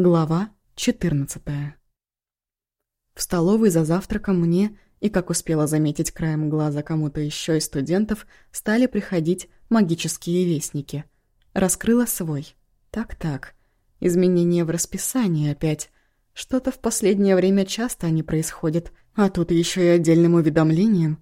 Глава 14 В столовой за завтраком мне, и, как успела заметить краем глаза кому-то еще из студентов, стали приходить магические вестники. Раскрыла свой. Так-так. Изменения в расписании опять. Что-то в последнее время часто они происходят, а тут еще и отдельным уведомлением.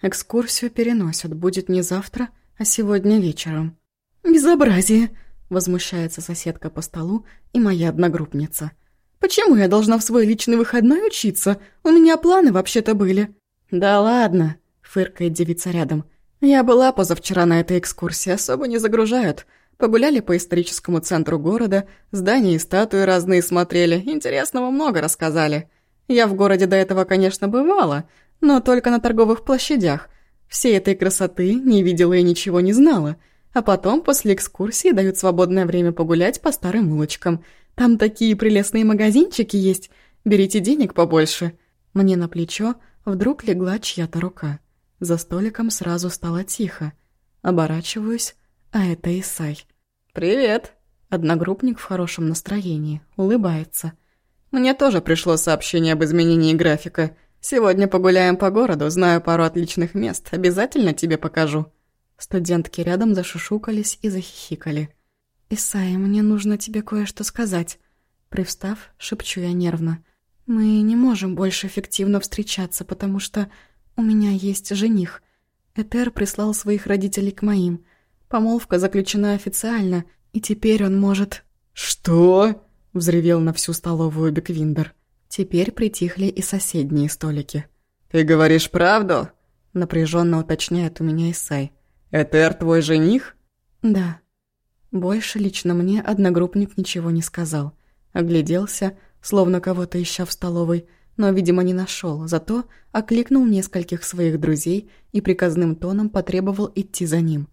Экскурсию переносят, будет не завтра, а сегодня вечером. «Безобразие!» Возмущается соседка по столу и моя одногруппница. «Почему я должна в свой личный выходной учиться? У меня планы вообще-то были». «Да ладно», — фыркает девица рядом. «Я была позавчера на этой экскурсии, особо не загружают. Погуляли по историческому центру города, здания и статуи разные смотрели, интересного много рассказали. Я в городе до этого, конечно, бывала, но только на торговых площадях. Всей этой красоты не видела и ничего не знала. А потом, после экскурсии, дают свободное время погулять по старым улочкам. Там такие прелестные магазинчики есть. Берите денег побольше». Мне на плечо вдруг легла чья-то рука. За столиком сразу стало тихо. Оборачиваюсь, а это Исай. «Привет!» Одногруппник в хорошем настроении, улыбается. «Мне тоже пришло сообщение об изменении графика. Сегодня погуляем по городу, знаю пару отличных мест, обязательно тебе покажу». Студентки рядом зашушукались и захихикали. «Исайя, мне нужно тебе кое-что сказать». Привстав, шепчу я нервно. «Мы не можем больше эффективно встречаться, потому что у меня есть жених. Этер прислал своих родителей к моим. Помолвка заключена официально, и теперь он может...» «Что?» — взревел на всю столовую Беквиндер. Теперь притихли и соседние столики. «Ты говоришь правду?» — напряженно уточняет у меня Исай. «Этер твой жених?» «Да». Больше лично мне одногруппник ничего не сказал. Огляделся, словно кого-то ища в столовой, но, видимо, не нашел. зато окликнул нескольких своих друзей и приказным тоном потребовал идти за ним.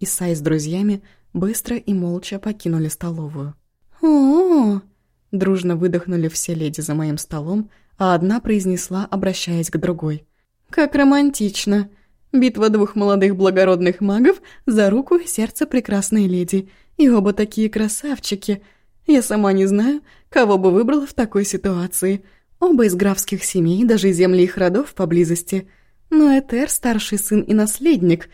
Исай с друзьями быстро и молча покинули столовую. «О-о-о!» Дружно выдохнули все леди за моим столом, а одна произнесла, обращаясь к другой. «Как романтично!» Битва двух молодых благородных магов за руку сердце прекрасной леди. И оба такие красавчики. Я сама не знаю, кого бы выбрала в такой ситуации. Оба из графских семей, даже земли их родов поблизости. Но Этер – старший сын и наследник,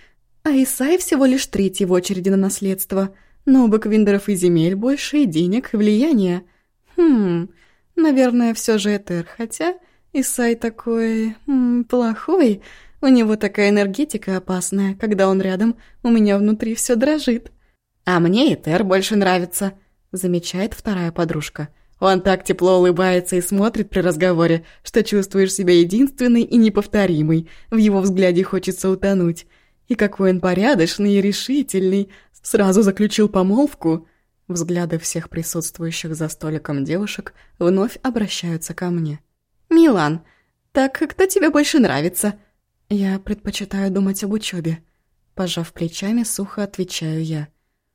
а Исай всего лишь третий в очереди на наследство. Но у Баквиндеров и земель больше, и денег, и влияния. Хм, наверное, все же Этер, хотя Исай такой... М, плохой... У него такая энергетика опасная, когда он рядом, у меня внутри все дрожит. А мне Этер больше нравится, замечает вторая подружка. Он так тепло улыбается и смотрит при разговоре, что чувствуешь себя единственной и неповторимой. В его взгляде хочется утонуть. И какой он порядочный и решительный. Сразу заключил помолвку. Взгляды всех присутствующих за столиком девушек вновь обращаются ко мне. «Милан, так кто тебе больше нравится?» «Я предпочитаю думать об учебе. Пожав плечами, сухо отвечаю я.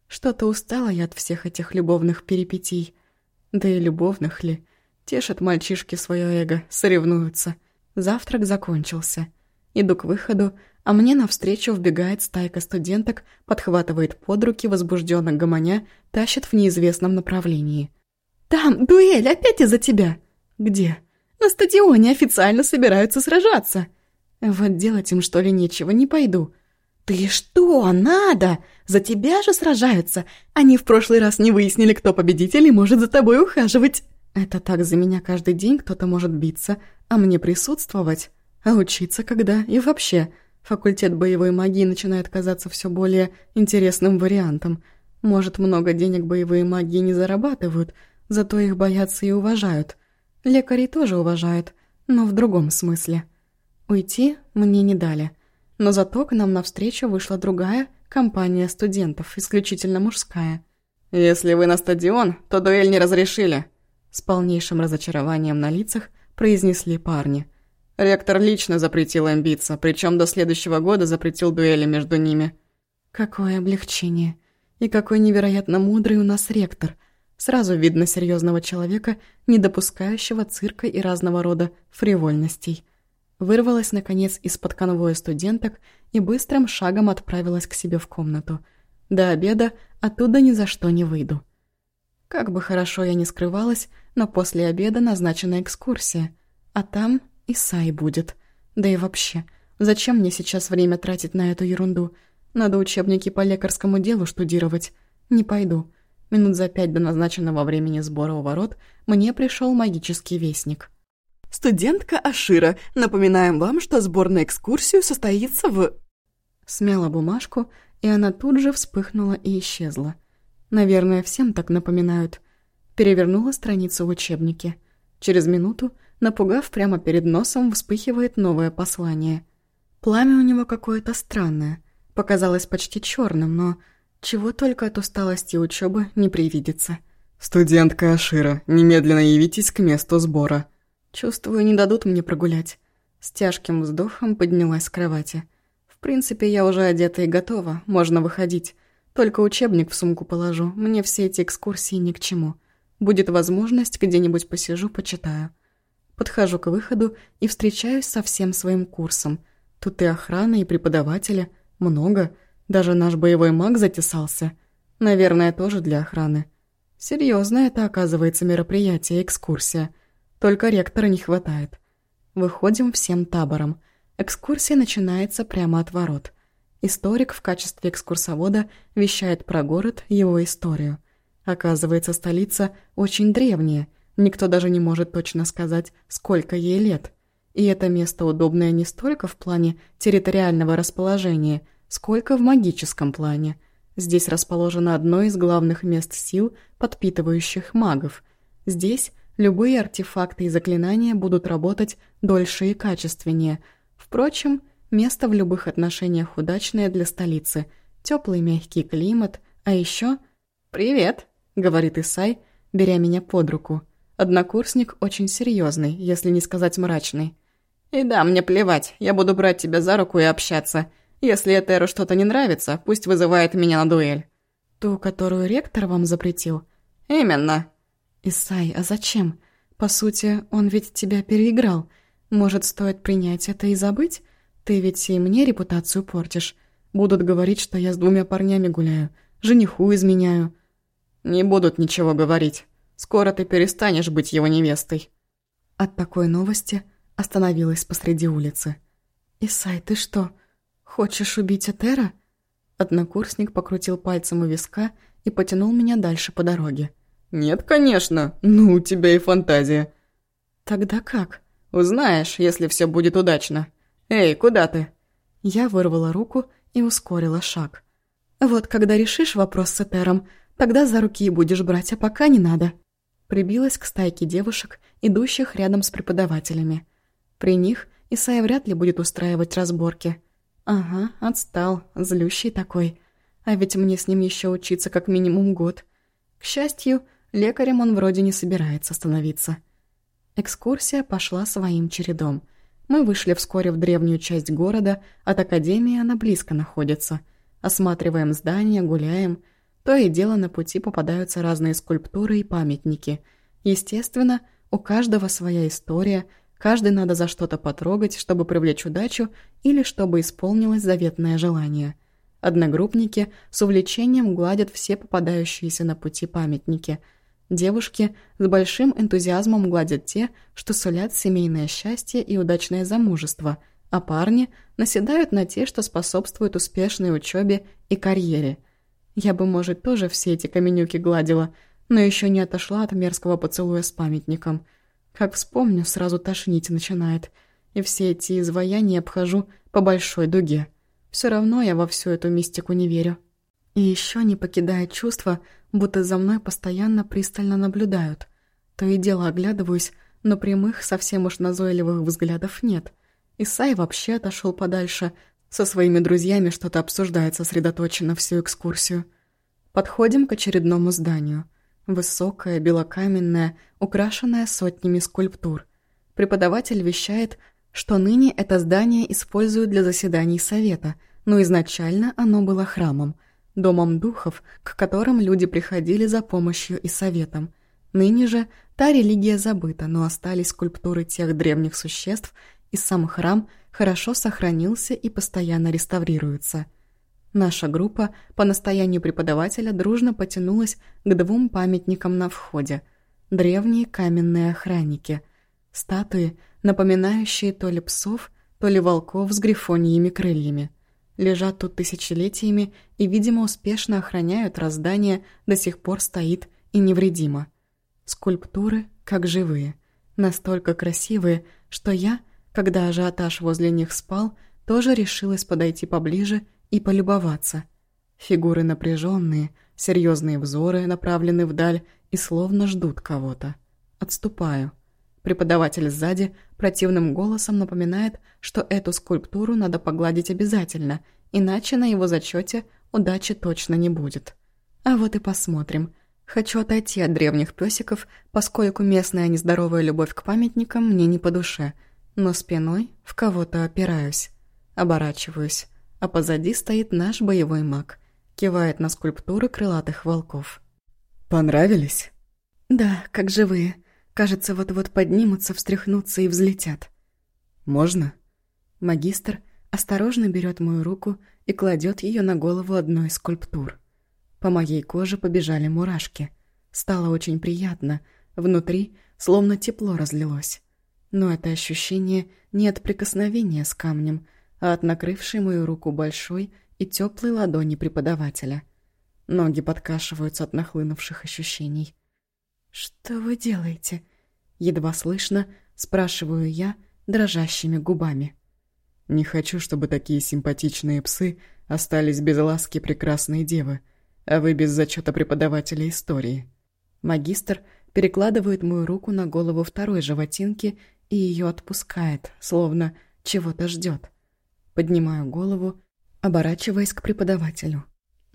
Что-то устала я от всех этих любовных перипетий. Да и любовных ли? Тешат мальчишки свое эго, соревнуются. Завтрак закончился. Иду к выходу, а мне навстречу вбегает стайка студенток, подхватывает под руки возбужденно гомоня, тащит в неизвестном направлении. «Там дуэль опять из-за тебя!» «Где?» «На стадионе официально собираются сражаться!» Вот делать им что ли нечего, не пойду. Ты что, надо? За тебя же сражаются. Они в прошлый раз не выяснили, кто победитель и может за тобой ухаживать. Это так за меня каждый день кто-то может биться, а мне присутствовать. А учиться когда? И вообще, факультет боевой магии начинает казаться все более интересным вариантом. Может, много денег боевые магии не зарабатывают, зато их боятся и уважают. Лекари тоже уважают, но в другом смысле. Уйти мне не дали. Но зато к нам навстречу вышла другая компания студентов, исключительно мужская. «Если вы на стадион, то дуэль не разрешили», с полнейшим разочарованием на лицах произнесли парни. Ректор лично запретил им биться, причем до следующего года запретил дуэли между ними. Какое облегчение. И какой невероятно мудрый у нас ректор. Сразу видно серьезного человека, не допускающего цирка и разного рода фривольностей. Вырвалась, наконец, из-под конвоя студенток и быстрым шагом отправилась к себе в комнату. До обеда оттуда ни за что не выйду. Как бы хорошо я ни скрывалась, но после обеда назначена экскурсия. А там и Сай будет. Да и вообще, зачем мне сейчас время тратить на эту ерунду? Надо учебники по лекарскому делу штудировать. Не пойду. Минут за пять до назначенного времени сбора у ворот мне пришел магический вестник. «Студентка Ашира, напоминаем вам, что сбор на экскурсию состоится в...» Смяла бумажку, и она тут же вспыхнула и исчезла. Наверное, всем так напоминают. Перевернула страницу в учебнике. Через минуту, напугав прямо перед носом, вспыхивает новое послание. Пламя у него какое-то странное. Показалось почти черным, но чего только от усталости учебы не привидится. «Студентка Ашира, немедленно явитесь к месту сбора». Чувствую, не дадут мне прогулять. С тяжким вздохом поднялась с кровати. В принципе, я уже одета и готова, можно выходить. Только учебник в сумку положу, мне все эти экскурсии ни к чему. Будет возможность, где-нибудь посижу, почитаю. Подхожу к выходу и встречаюсь со всем своим курсом. Тут и охрана, и преподаватели. Много. Даже наш боевой маг затесался. Наверное, тоже для охраны. Серьезно это, оказывается, мероприятие, экскурсия. Только ректора не хватает. Выходим всем табором. Экскурсия начинается прямо от ворот. Историк в качестве экскурсовода вещает про город, его историю. Оказывается, столица очень древняя, никто даже не может точно сказать, сколько ей лет. И это место удобное не столько в плане территориального расположения, сколько в магическом плане. Здесь расположено одно из главных мест сил, подпитывающих магов. Здесь любые артефакты и заклинания будут работать дольше и качественнее. Впрочем, Место в любых отношениях удачное для столицы. Теплый мягкий климат, а еще «Привет», — говорит Исай, беря меня под руку. Однокурсник очень серьезный, если не сказать мрачный. «И да, мне плевать, я буду брать тебя за руку и общаться. Если Этеру что-то не нравится, пусть вызывает меня на дуэль». «Ту, которую ректор вам запретил?» «Именно». «Исай, а зачем? По сути, он ведь тебя переиграл. Может, стоит принять это и забыть? Ты ведь и мне репутацию портишь. Будут говорить, что я с двумя парнями гуляю, жениху изменяю. Не будут ничего говорить. Скоро ты перестанешь быть его невестой. От такой новости остановилась посреди улицы. «Исай, ты что, хочешь убить Этера?» Однокурсник покрутил пальцем у виска и потянул меня дальше по дороге. «Нет, конечно. Ну, у тебя и фантазия». «Тогда как?» «Узнаешь, если все будет удачно». «Эй, куда ты?» Я вырвала руку и ускорила шаг. «Вот когда решишь вопрос с Этером, тогда за руки и будешь брать, а пока не надо». Прибилась к стайке девушек, идущих рядом с преподавателями. При них Исай вряд ли будет устраивать разборки. Ага, отстал, злющий такой. А ведь мне с ним еще учиться как минимум год. К счастью, лекарем он вроде не собирается становиться. Экскурсия пошла своим чередом – мы вышли вскоре в древнюю часть города, от Академии она близко находится. Осматриваем здания, гуляем. То и дело на пути попадаются разные скульптуры и памятники. Естественно, у каждого своя история, каждый надо за что-то потрогать, чтобы привлечь удачу или чтобы исполнилось заветное желание. Одногруппники с увлечением гладят все попадающиеся на пути памятники – Девушки с большим энтузиазмом гладят те, что сулят семейное счастье и удачное замужество, а парни наседают на те, что способствуют успешной учебе и карьере. Я бы, может, тоже все эти каменюки гладила, но еще не отошла от мерзкого поцелуя с памятником. Как вспомню, сразу тошнить начинает, и все эти изваяния обхожу по большой дуге. Все равно я во всю эту мистику не верю. И еще не покидает чувство, будто за мной постоянно пристально наблюдают. То и дело оглядываюсь, но прямых, совсем уж назойливых взглядов нет. Исай вообще отошел подальше, со своими друзьями что-то обсуждает сосредоточенно всю экскурсию. Подходим к очередному зданию. Высокое, белокаменное, украшенное сотнями скульптур. Преподаватель вещает, что ныне это здание используют для заседаний совета, но изначально оно было храмом – домом духов, к которым люди приходили за помощью и советом. Ныне же та религия забыта, но остались скульптуры тех древних существ, и сам храм хорошо сохранился и постоянно реставрируется. Наша группа по настоянию преподавателя дружно потянулась к двум памятникам на входе. Древние каменные охранники. Статуи, напоминающие то ли псов, то ли волков с грифоньими крыльями. Лежат тут тысячелетиями и, видимо, успешно охраняют, раз здание до сих пор стоит и невредимо. Скульптуры как живые, настолько красивые, что я, когда ажиотаж возле них спал, тоже решилась подойти поближе и полюбоваться. Фигуры напряженные, серьезные взоры направлены вдаль и словно ждут кого-то. Отступаю. Преподаватель сзади противным голосом напоминает, что эту скульптуру надо погладить обязательно, иначе на его зачете удачи точно не будет. А вот и посмотрим. Хочу отойти от древних песиков, поскольку местная нездоровая любовь к памятникам мне не по душе, но спиной в кого-то опираюсь. Оборачиваюсь, а позади стоит наш боевой маг, кивает на скульптуры крылатых волков. «Понравились?» «Да, как живые», Кажется, вот-вот поднимутся, встряхнутся и взлетят. «Можно?» Магистр осторожно берет мою руку и кладет ее на голову одной из скульптур. По моей коже побежали мурашки. Стало очень приятно, внутри словно тепло разлилось. Но это ощущение не от прикосновения с камнем, а от накрывшей мою руку большой и теплой ладони преподавателя. Ноги подкашиваются от нахлынувших ощущений. «Что вы делаете?» Едва слышно, спрашиваю я дрожащими губами. «Не хочу, чтобы такие симпатичные псы остались без ласки прекрасной девы, а вы без зачета преподавателя истории». Магистр перекладывает мою руку на голову второй животинки и ее отпускает, словно чего-то ждет. Поднимаю голову, оборачиваясь к преподавателю.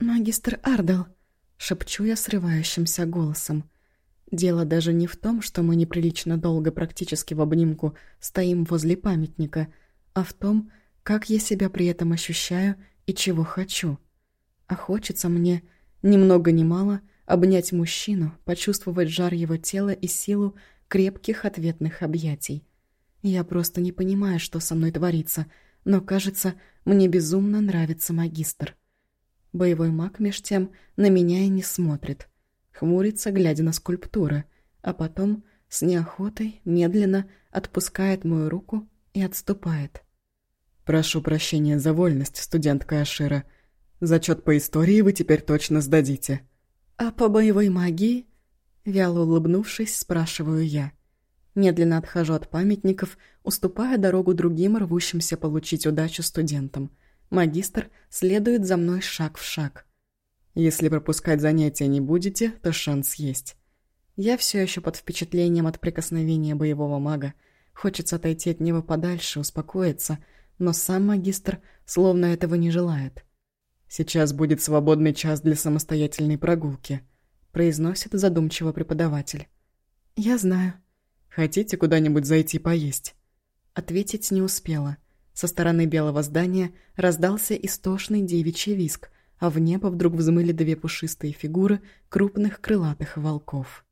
«Магистр Ардел», — шепчу я срывающимся голосом. Дело даже не в том, что мы неприлично долго практически в обнимку стоим возле памятника, а в том, как я себя при этом ощущаю и чего хочу. А хочется мне, ни много ни мало, обнять мужчину, почувствовать жар его тела и силу крепких ответных объятий. Я просто не понимаю, что со мной творится, но, кажется, мне безумно нравится магистр. Боевой маг меж тем на меня и не смотрит — хмурится, глядя на скульптуры, а потом с неохотой медленно отпускает мою руку и отступает. «Прошу прощения за вольность, студентка Ашира. Зачет по истории вы теперь точно сдадите». «А по боевой магии?» Вяло улыбнувшись, спрашиваю я. Медленно отхожу от памятников, уступая дорогу другим рвущимся получить удачу студентам. Магистр следует за мной шаг в шаг. Если пропускать занятия не будете, то шанс есть. Я все еще под впечатлением от прикосновения боевого мага. Хочется отойти от него подальше, успокоиться, но сам магистр словно этого не желает. «Сейчас будет свободный час для самостоятельной прогулки», — произносит задумчиво преподаватель. «Я знаю». «Хотите куда-нибудь зайти поесть?» Ответить не успела. Со стороны белого здания раздался истошный девичий виск — а в небо вдруг взмыли две пушистые фигуры крупных крылатых волков.